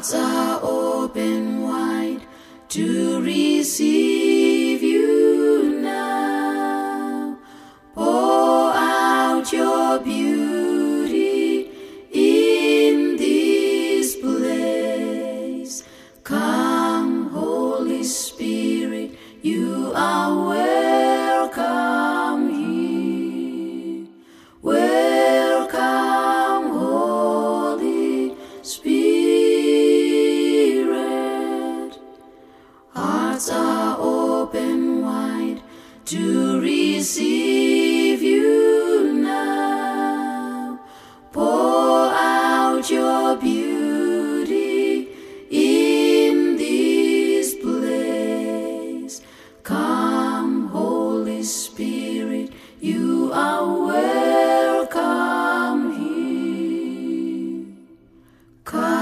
hearts are open wide to receive you now. Pour out your beauty in this place. Come, Holy Spirit, you are welcome. To receive you now. Pour out your beauty in this place. Come, Holy Spirit, you are welcome here. Come,